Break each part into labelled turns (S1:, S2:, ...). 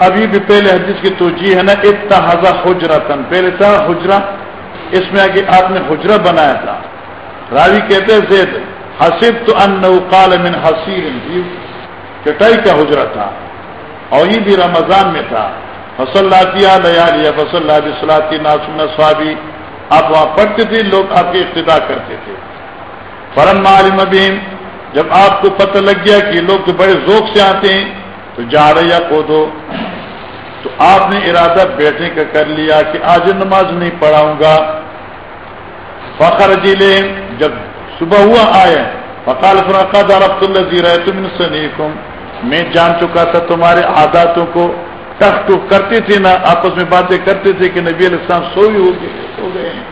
S1: ابھی بھی پہلے حدیث کی توجہ ہے نا اتحضا حجرا پہلے تھا حجرا اس میں آگے آپ نے حجرا بنایا تھا۔ راوی کہتے زید حسب تو ان قال من حسیر چٹائی کا حجرا تھا اور یہ بھی رمضان میں تھا۔ فصل لیا لیا فصل اللہ ناسن صحابی آپ وہاں پڑھتے تھے، لوگ آپ کی ابتدا کرتے تھے۔ فرن معلوم ابیم جب آپ کو پتہ لگ گیا کہ لوگ تو بڑے ذوق سے آتے ہیں، تو جا رہے یا کو دو تو آپ نے ارادہ بیٹھنے کا کر لیا کہ آج نماز نہیں پڑھاؤں گا۔ فخر جیلے جب صبح ہوا آئے، فقال فرقاد رفت اللہ جی رہے تم سنیکم میں جان چکا تھا تمہارے عاداتوں کو۔ ٹک کرتے تھے نا، آپس میں باتیں کرتے تھے کہ نبی علیہ السلام سوئی ہو گئے، سو گئے ہیں۔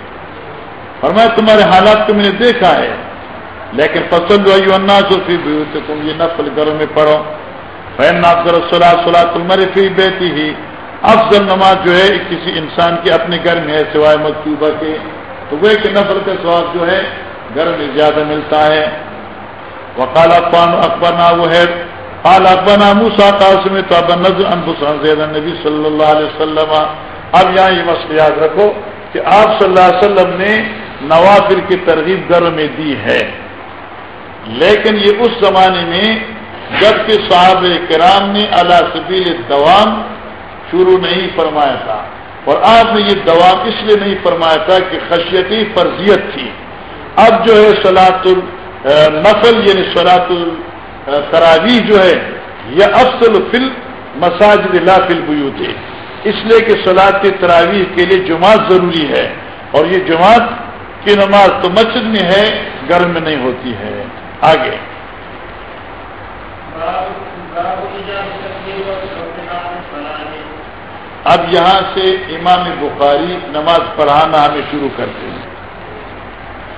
S1: اور میں تمہارے حالات کو میں نے دیکھا ہے۔ لیکن پسند ہوئی انا تو پھر تم یہ نفل گھروں میں پڑھو۔ فین افضل صلاح صلاح تمہارے فی بیتی ہی افضل نماز جو ہے کسی انسان کے اپنے گھر میں ہے، سوائے مکتوبہ کے، تو وہ کہ نفل کا سواب جو ہے، گھر میں زیادہ ملتا ہے۔ وقال اقبان اکبر نا وہ ہے، قال اکبر ناموسا قاسم تو اب نظر انبسان زید نبی صلی اللہ علیہ وسلم۔ اب یہاں یہ مسئلہ یاد رکھو کہ آپ صلی اللہ علیہ وسلم نے نوافر کی ترغیب گھر میں دی ہے۔ لیکن یہ اس زمانے میں جبکہ صاحب کرام نے اللہ سبیل دوام شروع نہیں فرمایا تھا اور آپ نے یہ دوام اس لیے نہیں فرمایا تھا کہ خشیتی فرضیت تھی۔ اب جو ہے سلاط النفل یعنی سلاط التراوی جو ہے، یہ افسل فل مساجد لا فل بیوت ہے۔ اس لیے کہ سلاط تراویح کے لیے جماعت ضروری ہے۔ اور یہ جماعت کی نماز تو مسجد میں ہے، گھر میں نہیں ہوتی ہے۔ آگے۔ اب یہاں سے امام بخاری نماز پڑھانا ہمیں شروع کرتے ہیں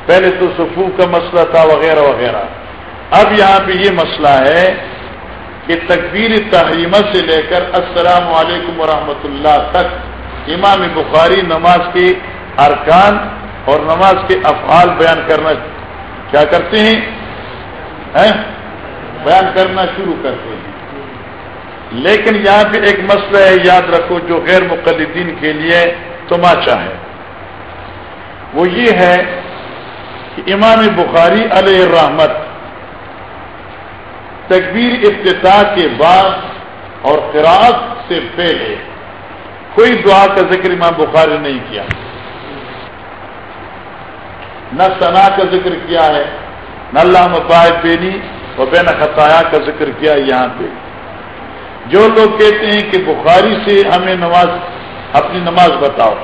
S1: پہلے تو سفو کا مسئلہ تھا، وغیرہ وغیرہ۔ اب یہاں پہ یہ مسئلہ ہے کہ تکبیر تحریمہ سے لے کر السلام علیکم ورحمۃ اللہ تک امام بخاری نماز کے ارکان اور نماز کے افعال بیان کرنا کیا کرتے ہیں؟ بیان کرنا شروع کرتے ہیں۔ لیکن یہاں پہ ایک مسئلہ ہے، یاد رکھو، جو غیر مقلدین کے لیے تماچا ہے۔ وہ یہ ہے کہ امام بخاری علیہ الرحمت تکبیر افتتاح کے بعد اور قرآن سے پہلے کوئی دعا کا ذکر امام بخاری نہیں کیا۔ نہ ثنا کا ذکر کیا ہے، نہ اللہ مباحد بینی، اور بین خطایا کا ذکر کیا یہاں پہ۔ جو لوگ کہتے ہیں کہ بخاری سے ہمیں نماز، اپنی نماز بتاؤ۔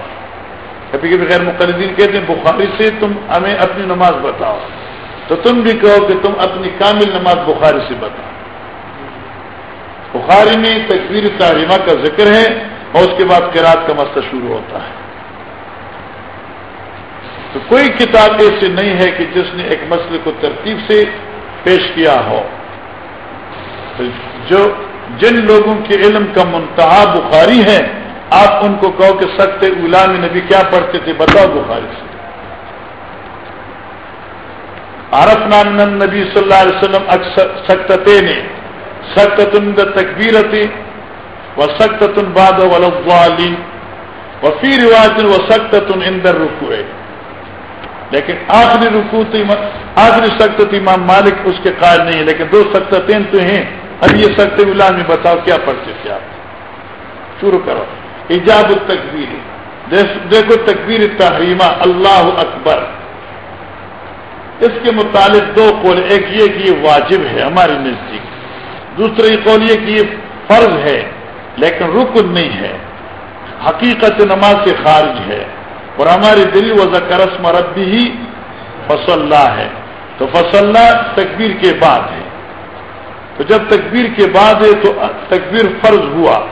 S1: کبھی کبھی غیر مقردین کہتے ہیں، بخاری سے تم ہمیں اپنی نماز بتاؤ۔ تو تم بھی کہو کہ تم اپنی کامل نماز بخاری سے بتاؤ۔ بخاری میں تصویر تعلیمہ کا ذکر ہے اور اس کے بعد کراط کا مسئلہ شروع ہوتا ہے۔ تو کوئی کتاب ایسی نہیں ہے کہ جس نے ایک مسئلے کو ترتیب سے پیش کیا ہو۔ جو جن لوگوں کے علم کا منتہا بخاری ہے، آپ ان کو کہو کہ سخت غلام نبی کیا پڑھتے تھے؟ بتاؤ بخاری سے۔ عرف نام نبی صلی اللہ علیہ وسلم سخت نے سخت تکبیر تھی وہ سخت باد و فی رواج و سخت تن اندر رکو ہے لیکن آخری رکو تو آخری سخت امام مالک اس کے قائل نہیں ہے، لیکن دو سختین تو ہیں۔ اب یہ سخت اللہ میں بتاؤ کیا پڑھتے تھے آپ شروع کرو۔ ایجاب التکبیر۔ دیکھو تکبیر تحریمہ اللہ اکبر۔ اس کے متعلق دو قول، ایک یہ کہ یہ واجب ہے ہماری نزدیک دوسرا یہ قول یہ کہ یہ فرض ہے، لیکن رکن نہیں ہے۔ حقیقت نماز سے خارج ہے۔ اور ہماری دلی و ذکرس مربی ہی فصلہ ہے۔ تو فصلہ تکبیر کے بعد ہے۔ تو جب تکبیر کے بعد ہے تو تکبیر فرض ہوا۔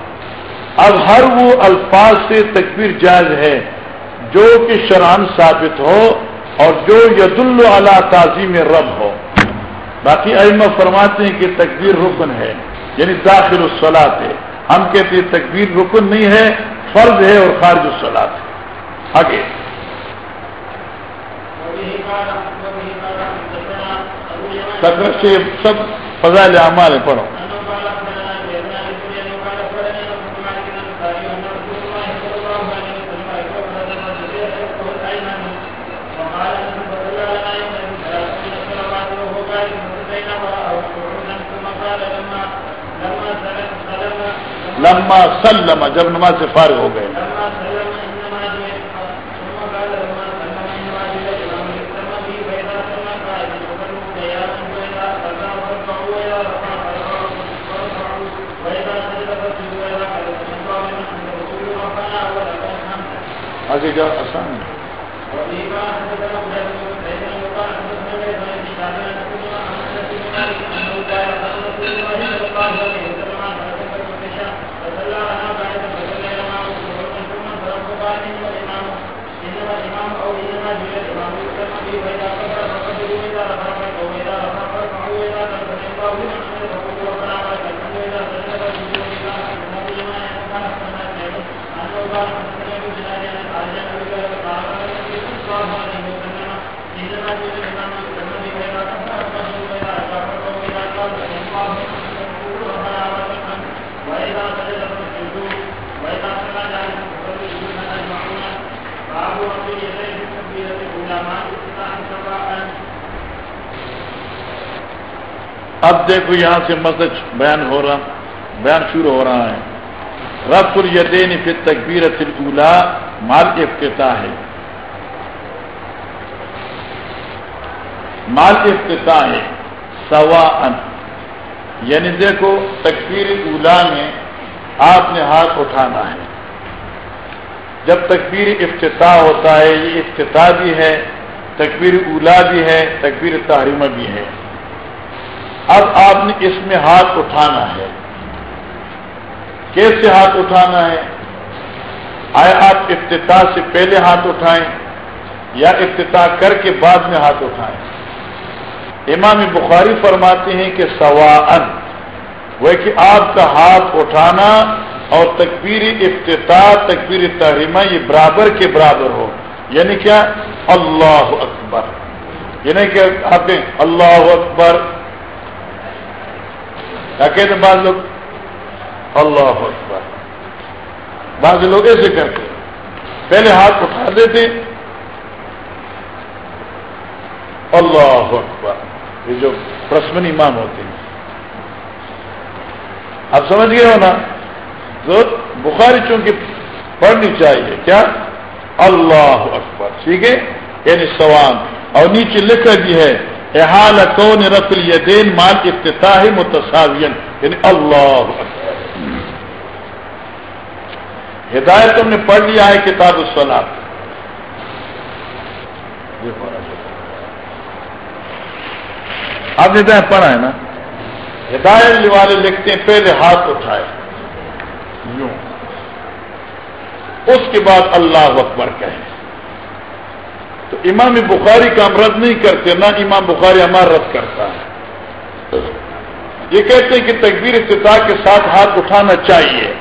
S1: اب ہر وہ الفاظ سے تکبیر جائز ہے، جو کہ شران ثابت ہو اور جو ید اللہ تعظیم رب ہو۔ باقی ائمہ فرماتے ہیں کہ تکبیر رکن ہے یعنی داخل الصلاط ہے۔ ہم کہتے ہیں تکبیر رکن نہیں ہے، فرض ہے اور خارج الصلاط ہے۔ آگے۔ سے سب فضائل اعمال پڑھو لما سلم جب نماز سے فارغ ہو گئے۔ آگے جاؤ آسان ہے Thank you. اب دیکھو یہاں سے مسج بیان ہو رہا بیان شروع ہو رہا ہے۔ رف الدین پھر تکبیر اولا مال افتتاح ہے۔ مال افتتاح ہے سوا ان یعنی دیکھو، تکبیر اولا میں آپ نے ہاتھ اٹھانا ہے۔ جب تکبیر افتتاح ہوتا ہے، یہ افتتاح بھی ہے، تکبیر اولا بھی ہے، تکبیر تحریمہ بھی ہے۔ اب آپ نے اس میں ہاتھ اٹھانا ہے۔ کیسے ہاتھ اٹھانا ہے؟ آئے آپ افتتاح سے پہلے ہاتھ اٹھائیں یا افتتاح کر کے بعد میں ہاتھ اٹھائیں؟ امام بخاری فرماتے ہیں کہ سوا ان وہ کہ آپ کا ہاتھ اٹھانا اور تکبیر افتتاح تکبیر تحریمہ، یہ برابر کے برابر ہو۔ یعنی کیا؟ اللہ اکبر۔ یعنی کہ آپ اللہ اکبر۔ کیا کہتے ہیں بعض لوگ؟ اللہ اکبر۔ بعض لوگ ایسے کرتے پہلے ہاتھ اٹھا دیتے اللہ اکبر۔ یہ جو پرسمن امام ہوتے ہیں۔ آپ سمجھ گئے ہو نا؟ تو بخاری چونکہ پڑھنی چاہیے۔ کیا؟ اللہ اکبر۔ ٹھیک ہے؟ یعنی سوام اور نیچے لکھا بھی ہے احال کون رتل یدین مال افتتاح متصاوین یعنی اللہ اکبر۔ ہدایت تم نے پڑھ لیا ہے کتاب السلام آپ نے ہدایت پڑھا ہے نا؟ ہدایت والے لکھتے ہیں، پہلے ہاتھ اٹھائے۔ یوں۔ اس کے بعد اللہ اکبر کہیں تو امام بخاری کا ہم رد نہیں کرتے، نہ امام بخاری ہمارا رد کرتا ہے۔ یہ کہتے ہیں کہ تکبیر افتتاح کے ساتھ ہاتھ اٹھانا چاہیے۔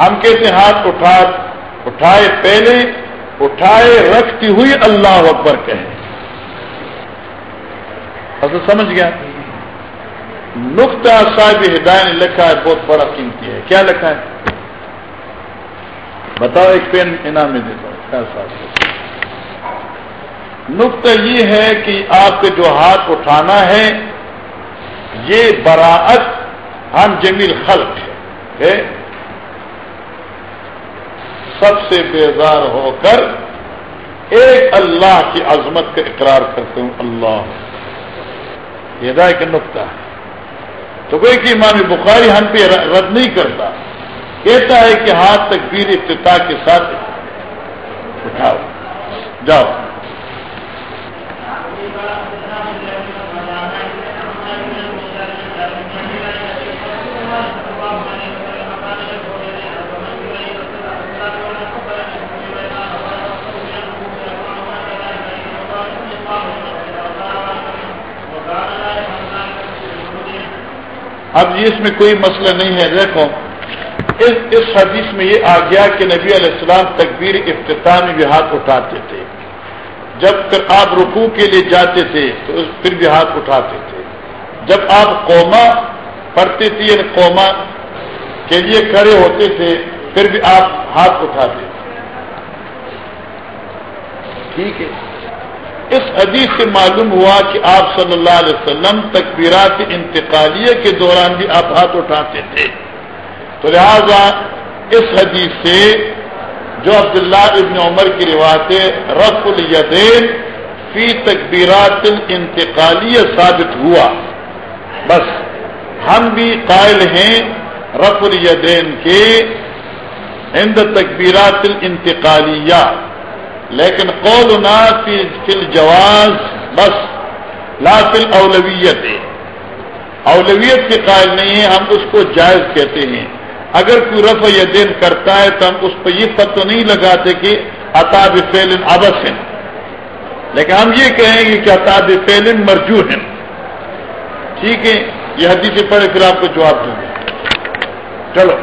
S1: ہم کہتے ہاتھ اٹھا اٹھائے پہلے، اٹھائے رکھتی ہوئی اللہ اکبر کہیں اصل سمجھ گیا؟ نقطہ صاحب ہدایت نے لکھا ہے، بہت بڑا قیمتی ہے۔ کیا لکھا ہے؟ بتاؤ، ایک پین انعام میں دیتا ہوں۔ کیا صاحب۔ نقطہ یہ ہے کہ آپ کے جو ہاتھ اٹھانا ہے، یہ براعت ہم جمیل خلق ہے۔ سب سے بیزار ہو کر ایک اللہ کی عظمت کا اقرار کرتے ہوں۔ اللہ۔ یہ کا نقطہ ہے۔ تو کوئی کہ امام بخاری ہم پہ رد نہیں کرتا، کہتا ہے کہ ہاتھ تکبیر افتتاح کے ساتھ اٹھاؤ۔ جاؤ۔ اب یہ اس میں کوئی مسئلہ نہیں ہے، دیکھو، اس اس حدیث میں یہ آ گیا کہ نبی علیہ السلام تکبیر افتتاح میں بھی ہاتھ اٹھاتے تھے۔ جب آپ رکوع کے لیے جاتے تھے تو پھر بھی ہاتھ اٹھاتے تھے۔ جب آپ قوما پڑھتے تھے یعنی قوما کے لیے کھڑے ہوتے تھے، پھر بھی آپ ہاتھ اٹھاتے تھے۔ ٹھیک ہے۔ اس حدیث سے معلوم ہوا کہ آپ صلی اللہ علیہ وسلم تکبیرات انتقالیہ کے دوران بھی آپ ہاتھ اٹھاتے تھے۔ تو لہذا اس حدیث سے جو عبداللہ ابن عمر کی روایت رف الیدین فی تکبیرات الانتقالیہ ثابت ہوا۔ بس ہم بھی قائل ہیں رف الیدین کے ہند تکبیرات الانتقالیہ۔ لیکن قولنا فی الجواز، بس، لا فی الاولویت اولویت کے قائل نہیں ہے ہم اس کو جائز کہتے ہیں۔ اگر کوئی رفع دین کرتا ہے تو ہم اس پہ یہ فتو نہیں لگاتے کہ اطاب فیل ابس ہیں لیکن ہم یہ کہیں گے کہ اطاب فیل مرجو ہیں ٹھیک ہے، یہ حدیث پڑھے پھر آپ کو جواب دوں گے۔ چلو۔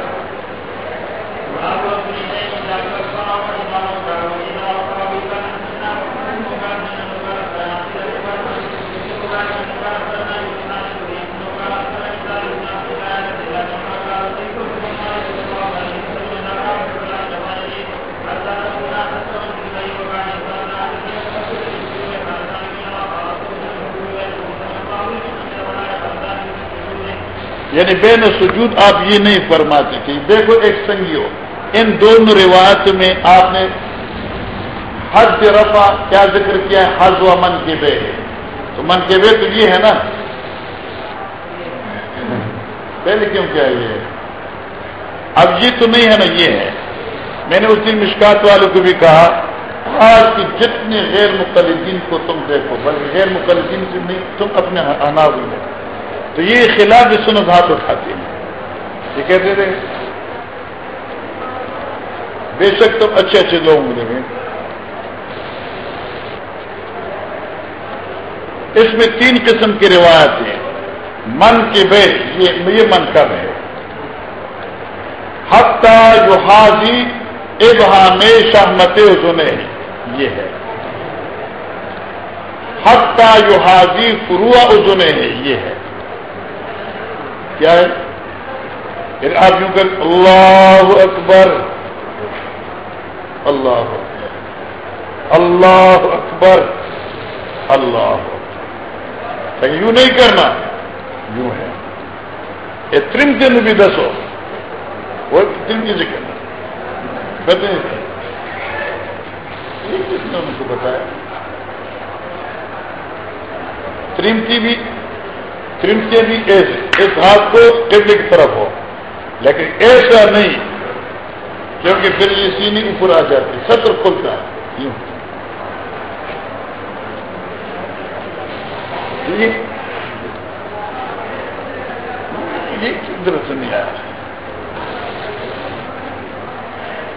S1: یعنی بین سجود آپ یہ نہیں فرماتے کہ دیکھو ایک سنگیو ان دونوں روایت میں آپ نے حد رفع کیا ذکر کیا ہے حض و من کے بے تو من کے بے تو یہ ہے نا۔ پہلے کیوں کیا یہ ہے؟ اب یہ تو نہیں ہے نا، یہ ہے۔ میں نے اس دن مشکات والوں کو بھی کہا، آج کی جتنے غیر مقلدین کو تم دیکھو، بلکہ غیر مقلدین سے نہیں، تم اپنے اناز میں تو یہ خلاف سنت ہاتھ اٹھاتے ہیں۔ یہ کہتے تھے، بے شک تو اچھے اچھے لوگ ملے گے۔ اس میں تین قسم کی روایت ہیں۔ من کے بے یہ من کب ہے۔ ہفتہ جو حاضی ابہا میں شہمت سنے یہ ہے۔ ہفتہ جو حاضی فروا ازنے ہے یہ ہے۔ کیا ہے؟ پھر آپ یوں کر، اللہ اکبر۔ اللہ اللہ اکبر۔ اللہ یوں نہیں کرنا۔ یوں ہے۔ یہ ترم دن بھی دس ہو وہ ترم کی ذکر کہتے ہیں کس نے ان کو بتایا؟ ترم کی بھی کے بھی ایسے اس ہاتھ کو قبلے کی طرف ہو۔ لیکن ایسا نہیں، کیونکہ پھر یہ سینی اوپر آ جاتی، سطر کھلتا ہے۔ یوں۔ یہ قدرت نہیں آیا؟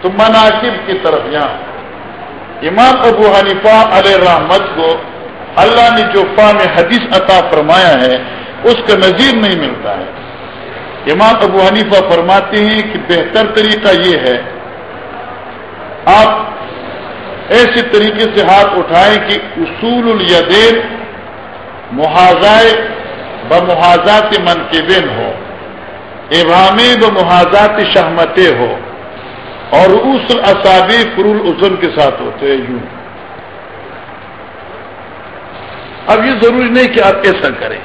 S1: تو مناسب کی طرف یہاں۔ امام ابو حنیفہ علیہ رحمت کو اللہ نے جو فام حدیث عطا فرمایا ہے اس کا نظیر نہیں ملتا ہے۔ امام ابو حنیفہ فرماتے ہیں کہ بہتر طریقہ یہ ہے، آپ ایسے طریقے سے ہاتھ اٹھائیں کہ اصول الیدین محاذائے بمحاذات منقبین ہو ابام بمحاذات شہمتیں ہو اور اس اصابی فرول ازن کے ساتھ ہوتے ہیں۔ یوں۔ اب یہ ضروری نہیں کہ آپ ایسا کریں۔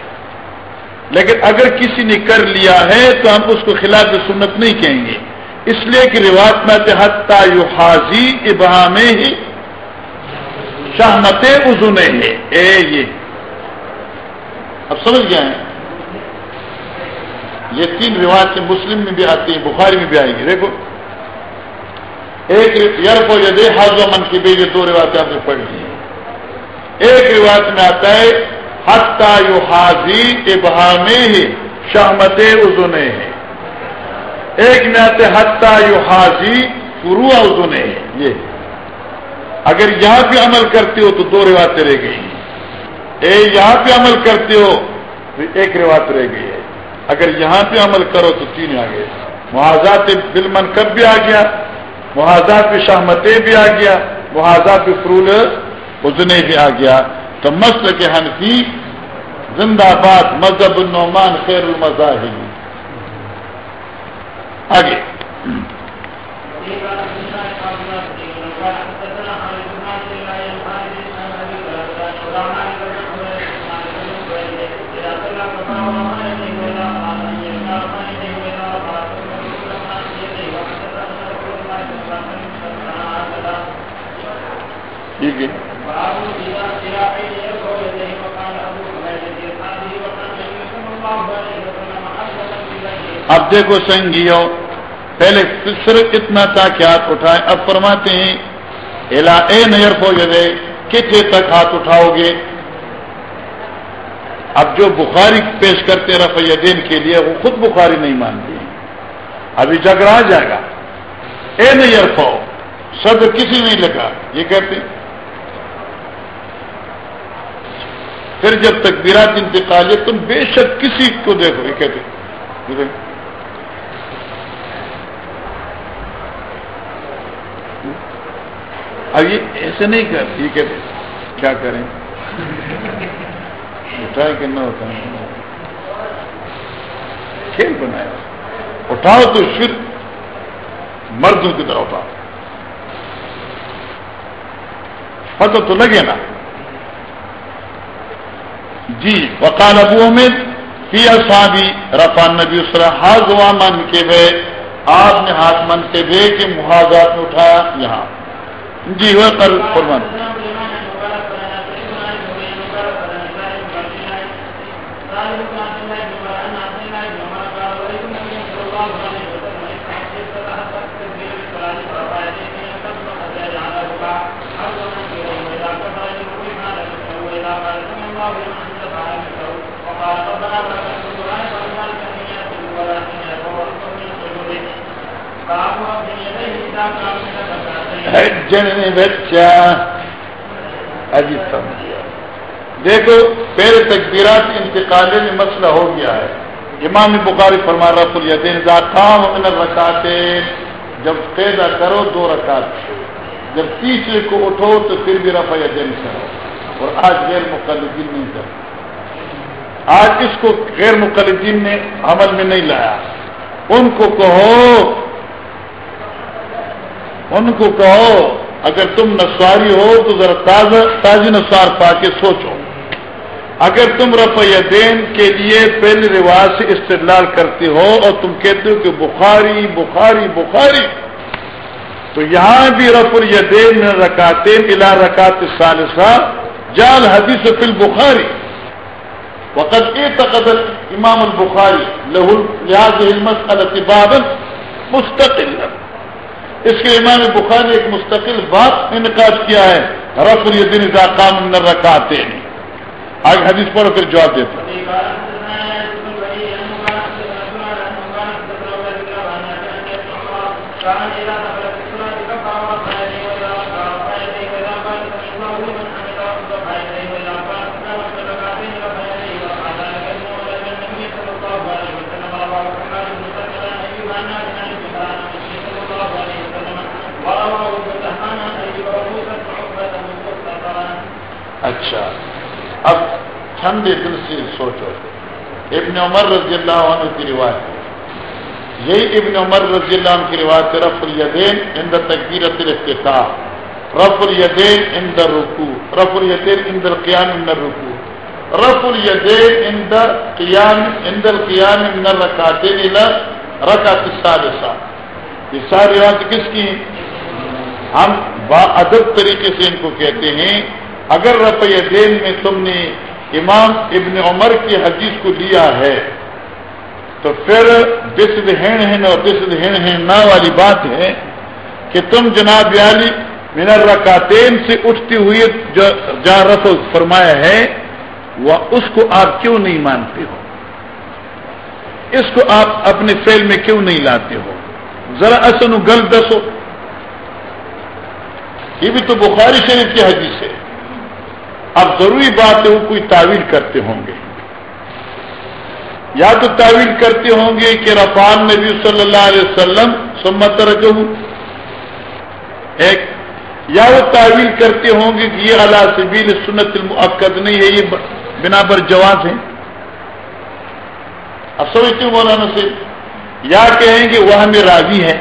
S1: لیکن اگر کسی نے کر لیا ہے تو ہم اس کو خلاف سنت نہیں کہیں گے۔ اس لیے کہ روایت میں حتہ یو حاضی ابہام ہی، شہمت ازن ہے۔ اے یہ۔ اب سمجھ گئے ہیں؟ یہ تین روایت مسلم میں بھی آتی ہیں، بخاری میں بھی آئیں گی۔ دیکھو۔ ایک یار یہ دے حاض و من کی بھی یہ دو روایتیں آپ نے پڑھ لی ہیں۔ ایک روایت میں آتا ہے حتہ یو حاضی ابہام ہی، شہمت ازنے ہیں ایک میں آتے یو حاضی فرو ازنے ہیں یہ۔ اگر یہاں پہ عمل کرتے ہو تو دو روایتیں رہ گئی اے، یہاں پہ عمل کرتے ہو تو ایک روایت رہ گئی ہے۔ اگر یہاں پہ عمل کرو تو تین آ گئے۔ محاذات بل منقب بھی آ گیا، محاذات پہ شہمتیں بھی آ گیا، محاذات پہ فرول ازنے بھی آ گیا۔ تو مست کے حنفی زندہ باد مذہب النعمان خیر المذاہب. آگے. ٹھیک ہے. اب دیکھو سنگیو، پہلے صرف اتنا تھا کہ ہاتھ اٹھائے اب فرماتے ہیں، الا اے نیر ہو جائے کتنے تک ہاتھ اٹھاؤ گے؟ اب جو بخاری پیش کرتے رفع دین کے لیے، وہ خود بخاری نہیں مانتی ابھی جھگڑا جائے گا۔ اے نیر پاؤ سب کسی نہیں لگا، یہ کہتے پھر جب تک براج انتقال ہے تم بے شک کسی کو دیکھو، یہ کہتے اب یہ ایسے نہیں کر یہ کہتے کیا کریں؟ اٹھائے کہ نہ اٹھائیں کھیل بنایا اٹھاؤ تو پھر مردوں کی طرح اٹھاؤ۔ پتہ تو لگے نا۔ جی وکال ابو امید پی اصابی رفان نبی اسرا ہاتھ من کے بے، آپ نے ہاتھ من کے بے کہ محاذات میں اٹھایا یہاں۔ جی وہ کل قربان۔ بچہ عجیب سمجھ دیکھو پہلے تکبیرات انتقالے میں مسئلہ ہو گیا ہے۔ امام بخاری فرما رف الدین کام من رکاتے جب پیدا کرو دو رکعت جب تیسرے کو اٹھو تو پھر بھی رفع دین کرو۔ اور آج غیر مقلدین نہیں کر آج اس کو غیر مقلدین نے عمل میں نہیں لایا۔ ان کو کہو ان کو کہو، اگر تم نسواری ہو تو ذرا تازہ تازی نسوار پا کے سوچو۔ اگر تم رفع دین کے لیے پہلے رواج سے استدلال کرتے ہو اور تم کہتے ہو کہ بخاری بخاری بخاری، تو یہاں بھی رف الدین میں رکاتے الا رکات ثالثہ جال حدیث فل بخاری وقت اے تقدر امام البخاری لہل لحاظ علمت الطبابن مستقل اس کے امام بخاری نے ایک مستقل بات انعقاد کیا ہے رف الدین کام رکھاتے ہیں آج حدیث پڑھو، پھر جواب دیتا ہوں۔ ٹھنڈے دل سے سوچو۔ ابن عمر رضی اللہ عنہ کی روایت یہی ابن عمر رضی اللہ عنہ کی روایت رف الیدین اندر تقبیرت الافتتاح۔ رف الیدین اندر رکو رف الیدین اندر قیام اندر رکو رف الیدین اندر قیام اندر قیام اندر رکاتین الى رکعت الثالثہ یہ ساری روایت کس کی ہم با ادب طریقے سے ان کو کہتے ہیں۔ اگر رفع دین میں تم نے امام ابن عمر کی حدیث کو لیا ہے، تو پھر بسد ہین ہین اور بسد ہین ہین نہ والی بات ہے کہ تم جناب علی منر رکاتین سے اٹھتی ہوئی جو جہاں فرمایا ہے، وہ اس کو آپ کیوں نہیں مانتے ہو؟ اس کو آپ اپنے فیل میں کیوں نہیں لاتے ہو؟ ذرا اصل گل دسو۔ یہ بھی تو بخاری شریف کی حدیث ہے۔ اب ضروری بات ہے وہ کوئی تعویل کرتے ہوں گے۔ یا تو تعویل کرتے ہوں گے کہ رفان نبی صلی اللہ علیہ وسلم سمت رکھوں ایک، یا وہ تعویل کرتے ہوں گے کہ یہ اللہ سبیل سنت المعقد نہیں ہے، یہ بنا پر جواز ہے اب سمجھتے ہوں مولانا سے، یا کہیں گے وہ ہمیں راضی ہے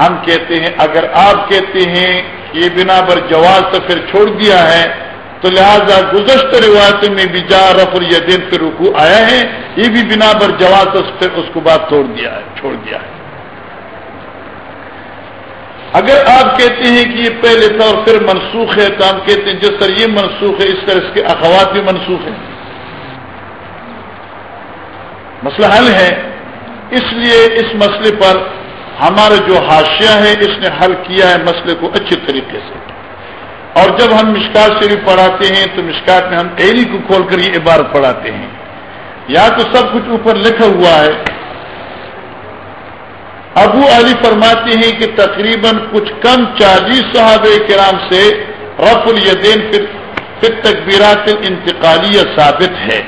S1: ہم کہتے ہیں، اگر آپ کہتے ہیں یہ بنا پر جواز تو پھر چھوڑ دیا ہے، تو لہذا گزشتہ روایتوں میں بھی جا رف الدین پہ رکو آیا ہے، یہ بھی بنا پر جواز پھر اس کو بات توڑ دیا ہے، چھوڑ دیا ہے۔ اگر آپ کہتے ہیں کہ یہ پہلے تھا اور پھر منسوخ ہے، تو ہم کہتے ہیں جس طرح یہ منسوخ ہے، اس طرح اس کے اخوات بھی منسوخ ہیں۔ مسئلہ حل ہے، اس لیے اس مسئلے پر ہمارا جو حاشیہ ہے اس نے حل کیا ہے مسئلے کو اچھے طریقے سے۔ اور جب ہم مشکات شریف پڑھاتے ہیں، تو مشکات میں ہم ایری کو کھول کر یہ عبارت پڑھاتے ہیں۔ یا تو سب کچھ اوپر لکھا ہوا ہے۔ ابو علی فرماتے ہیں کہ تقریباً کچھ کم چالیس صحابہ کرام سے رف الیدین پھر تکبیرات انتقالیہ ثابت ہے۔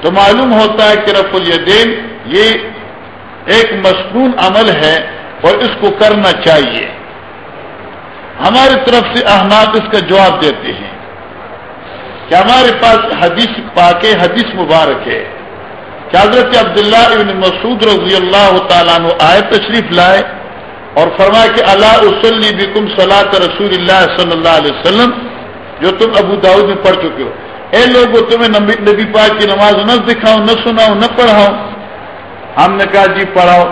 S1: تو معلوم ہوتا ہے کہ رف الیدین یہ ایک مصنون عمل ہے اور اس کو کرنا چاہیے۔ ہماری طرف سے احمد اس کا جواب دیتے ہیں۔ کہ ہمارے پاس حدیث پاک حدیث مبارک ہے۔ کہ حضرت عبداللہ ابن مسعود رضی اللہ تعالیٰ عنہ آئے تشریف لائے اور فرمایا کہ اللہ وسلی بکم صلاح رسول اللہ صلی اللہ علیہ وسلم، جو تم ابو داود میں پڑھ چکے ہو۔ اے لوگوں تمہیں نبی پاک کی نماز نہ دکھاؤں، نہ سناؤں، نہ پڑھاؤں۔ ہم نے کہا جی پڑھاؤ۔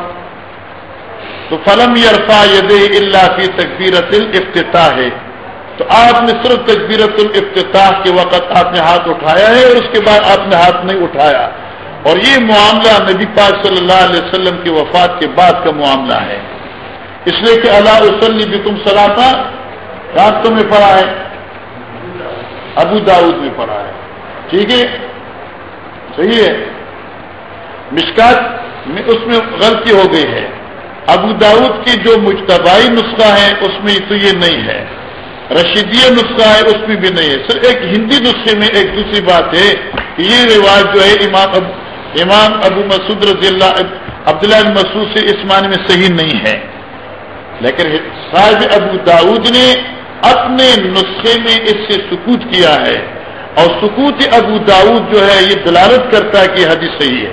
S1: تو فلم یرفا ید اللہ کی تقبیرت الافتتاح ہے۔ تو آپ نے صرف تقبیرت الافتتاح کے وقت آپ نے ہاتھ اٹھایا ہے اور اس کے بعد آپ نے ہاتھ نہیں اٹھایا۔ اور یہ معاملہ نبی پاک صلی اللہ علیہ وسلم کی وفات کے بعد کا معاملہ ہے۔ اس لیے کہ اللہ وسلی بھی تم صلاح تھا راستوں میں پڑھا ہے۔ ابو داود میں پڑھا ہے۔ ٹھیک ہے؟ صحیح ہے؟ مشکات اس میں غلطی ہو گئی ہے۔ ابو داود کی جو مجتبائی نسخہ ہے، اس میں تو یہ نہیں ہے۔ رشیدی نسخہ ہے، اس میں بھی نہیں ہے۔ صرف ایک ہندی نسخے میں ایک دوسری بات ہے کہ یہ رواج جو ہے، امام ابو امام ابو مسعود رضی اللہ عبداللہ مسعود سے اس معنی میں صحیح نہیں ہے۔ لیکن صاحب ابو داود نے اپنے نسخے میں اس سے سکوت کیا ہے۔ اور سکوت ابو داود جو ہے، یہ دلالت کرتا ہے کہ حدیث صحیح ہے۔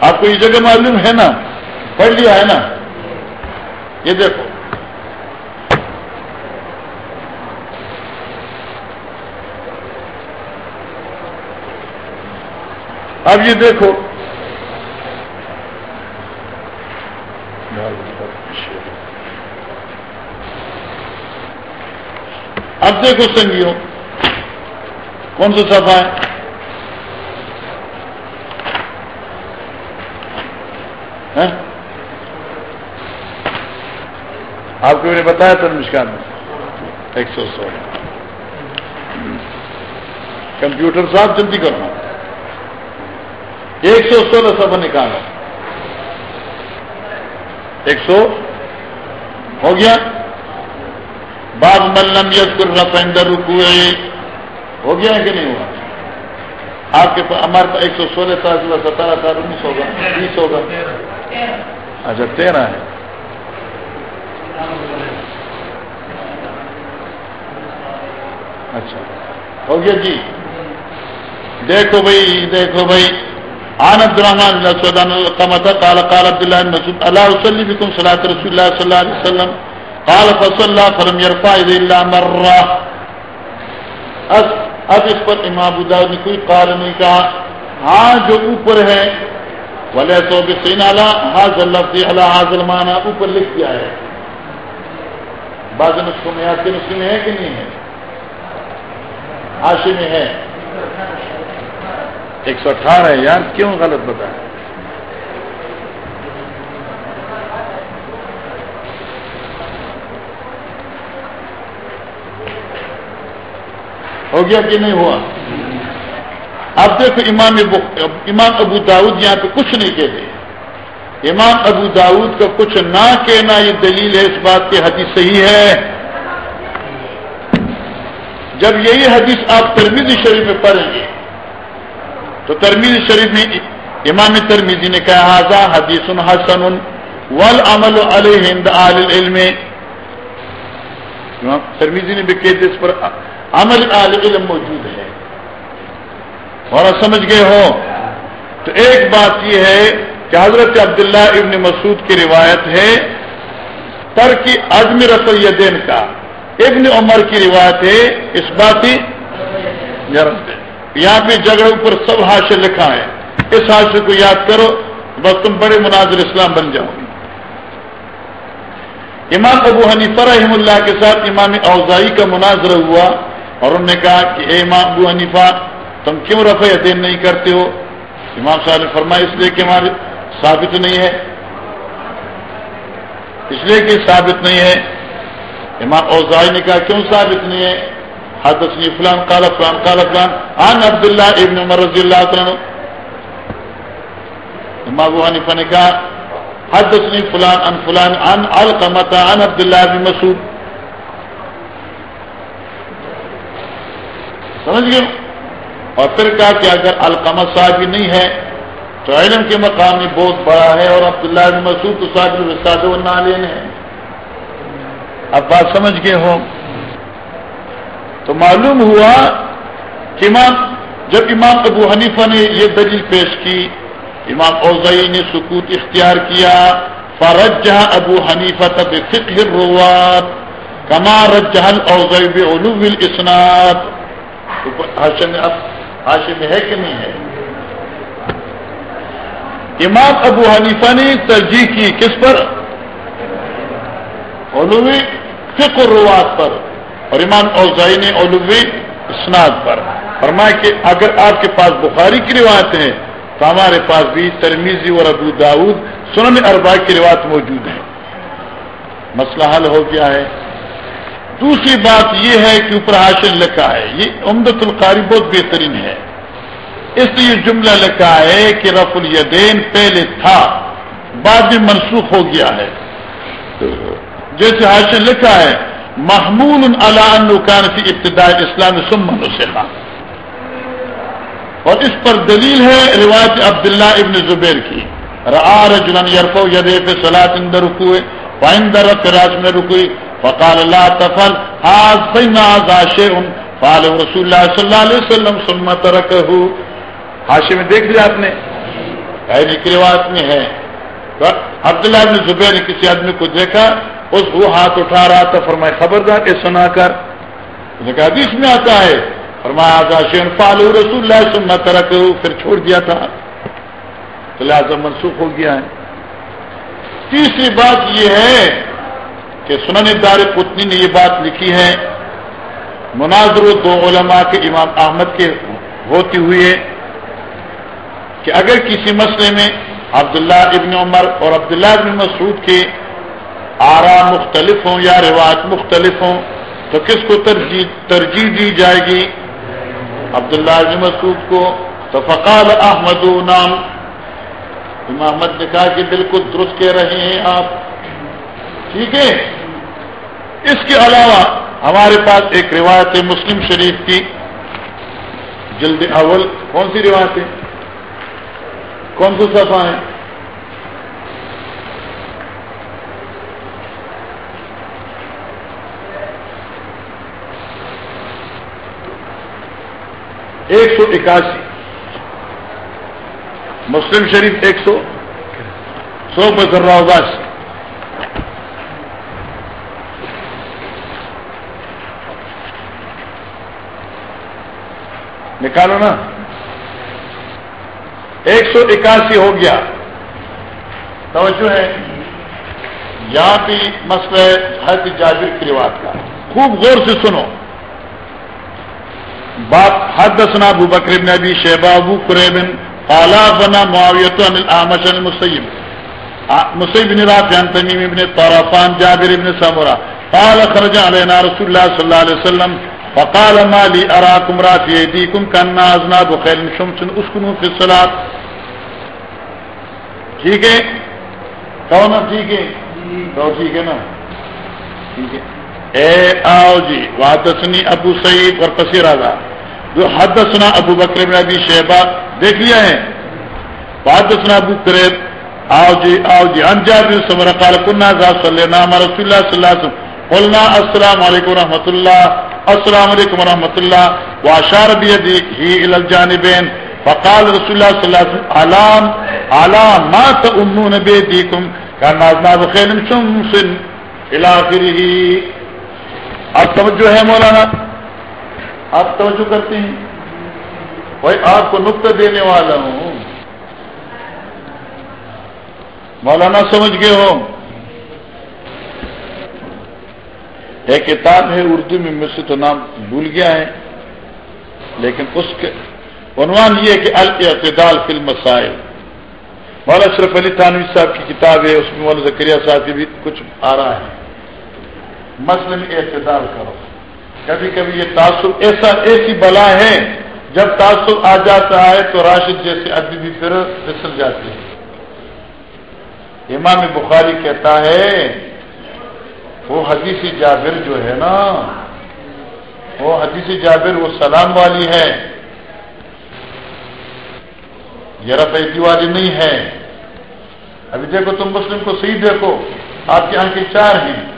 S1: آپ کو یہ جگہ معلوم ہے نا؟ پڑھ لیا ہے نا؟ یہ دیکھو۔ اب یہ دیکھو۔ اب دیکھو سنگیوں، کون سا سفا ہے؟ ہاں؟ آپ کو میں نے بتایا تھا نمشکار میں۔ ایک سو سولہ کمپیوٹر صاحب جلدی کرنا ایک سو سولہ سفر نکالا ایک سو۔ ہو گیا۔ باغ ملم یس رفندر رکوے ہو گیا کہ نہیں ہوا؟ آپ کے پاس ہمارے پاس ایک سو سولہ سال ستارہ سال انیس ہوگا، بیس ہوگا۔ اچھا تیرہ ہے۔ اچھا۔ ہو گیا جی۔ دیکھو بھائی دیکھو بھائی۔ آن عبد الرحمان قال قال عبد الله مسعود، الا اصلي بكم صلاه رسول الله صلى الله عليه وسلم قال فصلى فلم يرفع الا مره اب اس پر امام ابو داؤد نے کوئی قال نہیں کہا۔ ہاں جو اوپر ہے ولی تو بسین اعلی حاضر لفظ اعلی حاضر مانا اوپر لکھ دیا ہے۔ بعض نسخوں میں، آپ کے نسخے میں ہے کہ نہیں ہے؟ آشی میں ہے۔ ایک سو اٹھارہ ہے، یار، کیوں غلط بتایا ہو گیا کہ نہیں ہوا؟ اب دیکھو امام امام ابو داود یہاں پہ کچھ نہیں کہتے امام ابو داود کا کچھ نہ کہنا یہ دلیل ہے اس بات کی حدیث صحیح ہے۔ جب یہی حدیث آپ ترمیز شریف میں پڑھیں گے، تو ترمیز شریف میں امام ترمیزی نے کہا حاضہ حدیث حسن ول عمل الہند علم ترمیزی نے بھی کہتے اس پر عمل عال علم موجود ہے۔ اور سمجھ گئے ہو تو ایک بات یہ ہے کہ حضرت عبداللہ ابن مسعود کی روایت ہے تر کی عدم رفع کا۔ ابن عمر کی روایت ہے، اس بات ہی یہاں پہ جگہ پر سب حاشر لکھا ہے۔ اس حاشر کو یاد کرو، بس تم بڑے مناظر اسلام بن جاؤ گے۔ امام ابو حنیفہ رحم اللہ کے ساتھ امام اوزائی کا مناظر ہوا اور انہوں نے کہا کہ اے امام ابو حنیفہ تم کیوں رفع دین نہیں کرتے ہو؟ امام صاحب نے فرمایا، اس لیے کہ ہمارے ثابت نہیں ہے۔ اس لیے کہ ثابت نہیں ہے۔ امام اوزائی نے کہا، کیوں ثابت نہیں ہے؟ حدثني فلان، قال فلان قال فلان۔ عن عبد الله ابن عمر رضي الله عنه امام ابو حنیفہ نے کہا حدثني فلان، عن فلان، عن علقمة عن عبد الله بن مسعود۔ سمجھ گئے؟ اور پھر کہا کہ اگر القمہ صاحب نہیں ہے، تو علم کے مقام میں بہت بڑا ہے اور عبداللہ بن مسعود تو صاحب الوساد و نالین ہے اب بات سمجھ گئے ہو تو معلوم ہوا کہ امام، جب امام ابو حنیفہ نے یہ دلیل پیش کی، امام اوزئی نے سکوت اختیار کیا فرج جہاں ابو حنیفہ تب فکر روات کما رجحل اوزئی بے علو اسناد حاشم ہے کہ نہیں ہے؟ امام ابو حنیفہ نے ترجیح کی کس پر؟ علوی فکر روات پر اور امام اوزائی نے علوی اسناد پر۔ فرمایا کہ اگر آپ کے پاس بخاری کی روایت ہے تو ہمارے پاس بھی ترمیزی اور ابو داود سنن اربا کی روایت موجود ہے مسئلہ حل ہو گیا ہے۔ دوسری بات یہ ہے کہ اوپر حاصل لکھا ہے، یہ امدت القاری بہت بہترین ہے۔ اس لیے جملہ لکھا ہے کہ رف الیدین پہلے تھا، بعد میں منسوخ ہو گیا ہے۔ جیسے حاصل لکھا ہے، محمول کان فی ابتداء اسلام سمن السلم اور اس پر دلیل ہے روایت عبداللہ ابن زبیر کی۔ رجلن یرفو یدے پہ سلاط اندر رکوئے پائندر فراج میں رکوئی فقال اللہ تفل حاض فینا شیء فعل رسول اللہ صلی اللہ علیہ وسلم سنت رکھو حاشی میں دیکھ لیا آپ نے؟ پہلی کی روایت میں ہے؟ عبداللہ ابن زبیر نے کسی آدمی کو دیکھا اس وہ ہاتھ اٹھا رہا تھا فرمائے خبردار کے سنا کر حدیث میں آتا ہے. فرمایا شین فالو رسول اللہ سننا ترک پھر چھوڑ دیا تھا۔ تو لہٰذا منسوخ ہو گیا ہے۔ تیسری بات یہ ہے کہ سنن دار پتنی نے یہ بات لکھی ہے، مناظر دو علماء کے امام احمد کے ہوتی ہوئی کہ اگر کسی مسئلے میں عبداللہ ابن عمر اور عبداللہ ابن مسعود کے آرا مختلف ہوں یا روایت مختلف ہوں، تو کس کو ترجیح ترجیح دی جائے گی؟ عبداللہ ابن مسعود کو۔ تو فقال احمد نام۔ امامت نے کہا کہ بالکل درست کہہ رہے ہیں آپ۔ ٹھیک ہے اس کے علاوہ ہمارے پاس ایک روایت ہے مسلم شریف کی۔ جلد اول، کون سی روایت ہے؟ کون سا صفحہ ہے؟ ایک سو اکاسی۔ مسلم شریف ایک سو۔ سو بذر اداسی نکالو نا۔ ایک سو اکاسی ہو گیا۔ توجہ ہے۔ یہاں بھی مسئلہ ہے حضرت جابر کی روایت کا۔ خوب غور سے سنو۔ بات حد سنا ابو بکر بن ابی شیبہ، ابو قریب، قالا بنا معاویت عن الامش عن المسیب۔ مسیب بن رافع عن تمیم بن طرفان جابر بن سمرہ قال خرج علینا رسول اللہ صلی اللہ علیہ وسلم فقال ما لي اراكم رافع ايديكم كان اذناب خير شمس اسكنوا في الصلاه ٹھیک ہے؟ کہو نا ٹھیک ہے؟ کہو ٹھیک ہے نا؟ ٹھیک ہے۔ اے آؤ جی وحدثنی ابو سعید اور پسی راضا۔ جو حدثنا ابو بکر بن ابی شہبہ دیکھ لیا ہے؟ بات ابو کرے آؤ جی آؤ جی انجا بھی سمر کال کنہ صلی اللہ رسول اللہ صلی اللہ وسلم۔ قلنا السلام علیکم ورحمۃ اللہ، السلام علیکم ورحمۃ اللہ، واشار ہی الجانبین فقال رسول اللہ صلی اللہ علام علام، ما تؤمنون بیدیکم کان نازنا بخیر شمس الاخرہ اب توجہ ہے مولانا؟ آپ توجہ کرتے ہیں؟ بھائی، آپ کو نقطہ دینے والا ہوں۔ مولانا، سمجھ گئے ہو؟ ایک کتاب ہے اردو میں مجھ سے تو نام بھول گیا ہے، لیکن اس کے عنوان یہ ہے کہ الاعتدال فی المسائل۔ مولانا اشرف علی تھانوی صاحب کی کتاب ہے، اس میں مولانا ذکریہ صاحب کی بھی کچھ آ رہا ہے۔ مسئلے میں اعتدال کرو۔ کبھی کبھی یہ تعصب ایسا ایسی بلا ہے، جب تعصب آ جاتا ہے تو راشد جیسے ادبی بھی پھر پھسل جاتے ہیں۔ امام بخاری کہتا ہے وہ حدیث جابر جو ہے نا، وہ حدیث جابر وہ سلام والی ہے۔ یہ رفیتی والی نہیں ہے۔ ابھی دیکھو تم مسلم کو صحیح دیکھو، آپ کی آنکھیں چار ہیں۔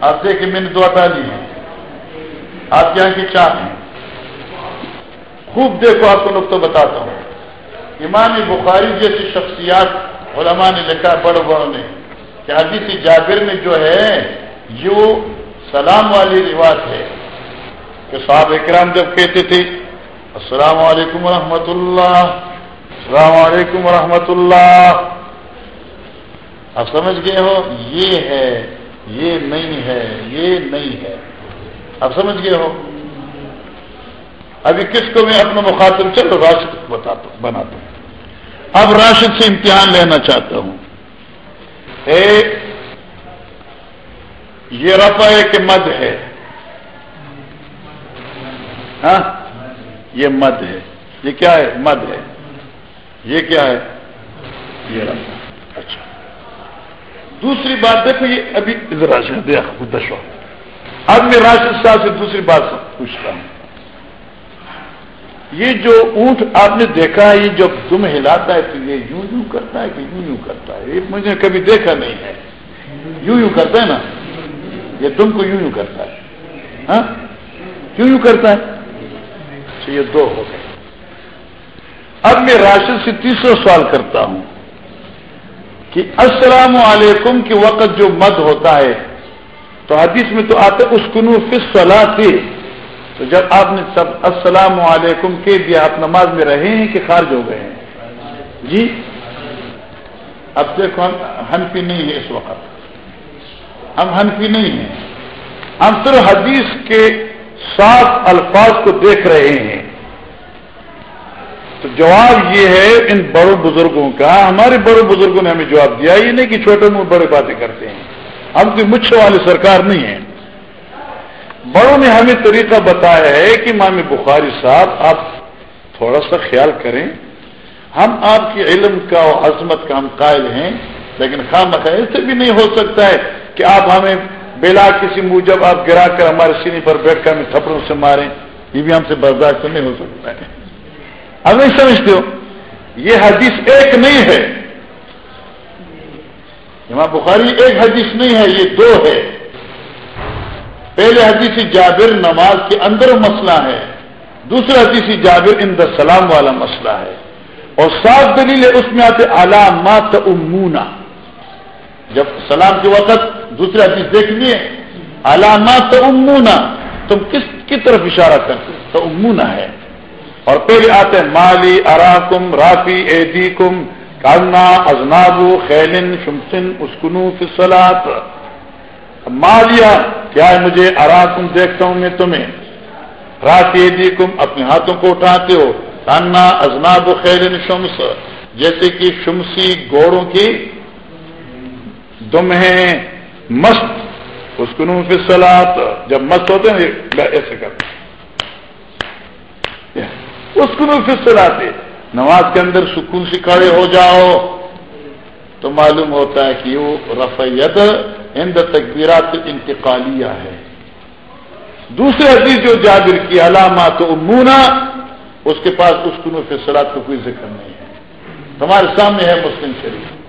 S1: آپ دیکھیں میں نے دعا ڈالی ہے آپ کی آنکھیں چار ہیں۔ خوب دیکھو، آپ کو نقطہ بتاتا ہوں۔ امام بخاری جیسی شخصیات علماء نے لکھا بڑے بڑوں نے، کہ حدیث جابر میں جو ہے یہ سلام والی رواج ہے کہ صاحب اکرام جب کہتے تھے، السلام علیکم ورحمۃ اللہ، السلام علیکم ورحمۃ اللہ۔ آپ سمجھ گئے ہو، یہ ہے، یہ نہیں ہے، یہ نہیں ہے۔ آپ سمجھ گئے ہو؟ ابھی کس کو میں اپنا مخاطب چلو، راشد بتاتا ہوں، بناتا ہوں۔ اب راشد سے امتحان لینا چاہتا ہوں۔ اے یہ رفع ہے کہ مد ہے۔ ہاں؟ یہ مد ہے۔ یہ کیا ہے؟ مد ہے۔ یہ کیا ہے؟ یہ رفع۔ اچھا۔ دوسری بات دیکھو، یہ ابھی ذرا دشو اب میں راشد صاحب سے دوسری بات پوچھتا ہوں۔ یہ جو اونٹ آپ نے دیکھا ہے، یہ جب تم ہلاتا ہے تو یہ یوں یوں کرتا ہے کہ یوں یوں کرتا ہے۔ یہ مجھے کبھی دیکھا نہیں ہے۔ یوں یوں کرتا ہے نا؟ یہ تم کو یوں یوں کرتا ہے؟ ہاں؟ کیوں یوں کرتا ہے؟ اچھا یہ دو ہو گئے۔ اب میں راشد سے تیسرا سوال کرتا ہوں کہ السلام علیکم کے وقت جو مد ہوتا ہے، تو حدیث میں تو آتے اس کنو فس صلاح تھی تو جب آپ نے سب السلام علیکم کے دیا، آپ نماز میں رہے ہیں کہ خارج ہو گئے ہیں؟ جی؟ اب دیکھو، ہم ہنفی نہیں ہے اس وقت۔ ہم ہنفی نہیں ہیں۔ ہم صرف حدیث کے سات الفاظ کو دیکھ رہے ہیں۔ تو جواب یہ ہے ان بڑوں بزرگوں کا، ہمارے بڑے بزرگوں نے ہمیں جواب دیا، یہ نہیں کہ چھوٹے منہ بڑے باتیں کرتے ہیں۔ ہم کوئی مچھ والی سرکار نہیں ہیں۔ بڑوں نے ہمیں طریقہ بتایا ہے کہ مام بخاری صاحب، آپ تھوڑا سا خیال کریں۔ ہم آپ کی علم کا اور عظمت کا ہم قائل ہیں، لیکن خام ایسے بھی نہیں ہو سکتا ہے کہ آپ ہمیں بلا کسی موجب آپ گرا کر ہمارے سینے پر بیٹھ کر ہمیں تھپڑوں سے ماریں، یہ بھی ہم سے برداشت نہیں ہو سکتا ہے۔ اب نہیں سمجھتے ہو؟ یہ حدیث ایک نہیں ہے۔ امام بخاری ایک حدیث نہیں ہے، یہ دو ہے۔ پہلے حدیث جابر نماز کے اندر مسئلہ ہے دوسرا حدیث جابر ان سلام والا مسئلہ ہے۔ اور سات دلیل اس میں آتے علامات امونا جب سلام کے وقت دوسرے حدیث دیکھ لیے. علامات امونا. تم کس کی طرف اشارہ کرتے تو امونا ہے. اور پہلے آتے ہیں، مالی، اراکم رافی اے دی کم کالنا ازنابو خیلن، شمسن، اسکنو فصلات مالیا، کیا ہے مجھے اراکم دیکھتا ہوں میں تمہیں؟ رافی دی کم اپنے ہاتھوں کو اٹھاتے ہو. کانا ازناب خیلن، شمس. جیسے کہ شمسی گوڑوں کی دم ہے مست، اسکنو فصلات جب مست ہوتے ہیں ایسے کرتے اس کو پھر لاتے نماز کے اندر سکون سے کھڑے ہو جاؤ۔ تو معلوم ہوتا ہے کہ وہ رفیت ہند تکبیرات انتقالیہ ہے۔ دوسرے حدیث جو جابر کی، علامات امونا، اس کے پاس اس کنو فصلات کا کوئی ذکر نہیں ہے۔ ہمارے سامنے ہے مسلم شریف۔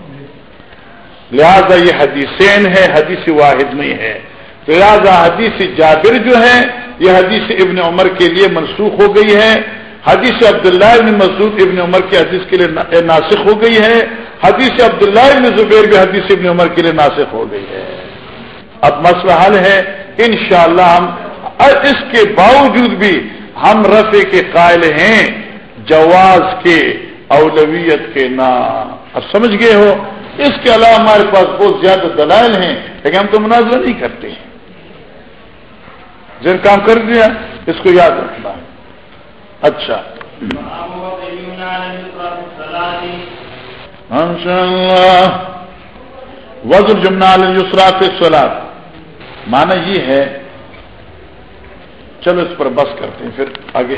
S1: لہذا یہ حدیثین ہے حدیث واحد نہیں ہے۔ لہذا حدیث جابر جو ہے یہ حدیث ابن عمر کے لیے منسوخ ہو گئی ہے۔ حدیث عبداللہ ابن مسعود ابن عمر کی حدیث کے لیے ناسخ ہو گئی ہے۔ حدیث عبداللہ ابن زبیر بھی حدیث ابن عمر کے لیے ناسخ ہو گئی ہے۔ اب مسئلہ حل ہے۔ انشاءاللہ ہم اس کے باوجود بھی ہم رفع کے قائل ہیں، جواز کے، اولویت کے نام۔ اب سمجھ گئے ہو؟ اس کے علاوہ ہمارے پاس بہت زیادہ دلائل ہیں، لیکن ہم تو مناظرہ نہیں کرتے ہیں۔ جن کام کر دیا، اس کو یاد رکھنا۔ ہے اچھا وزر جمنا یسرات سولاد مانا یہ ہے، چلو اس پر بس کرتے ہیں، پھر آگے۔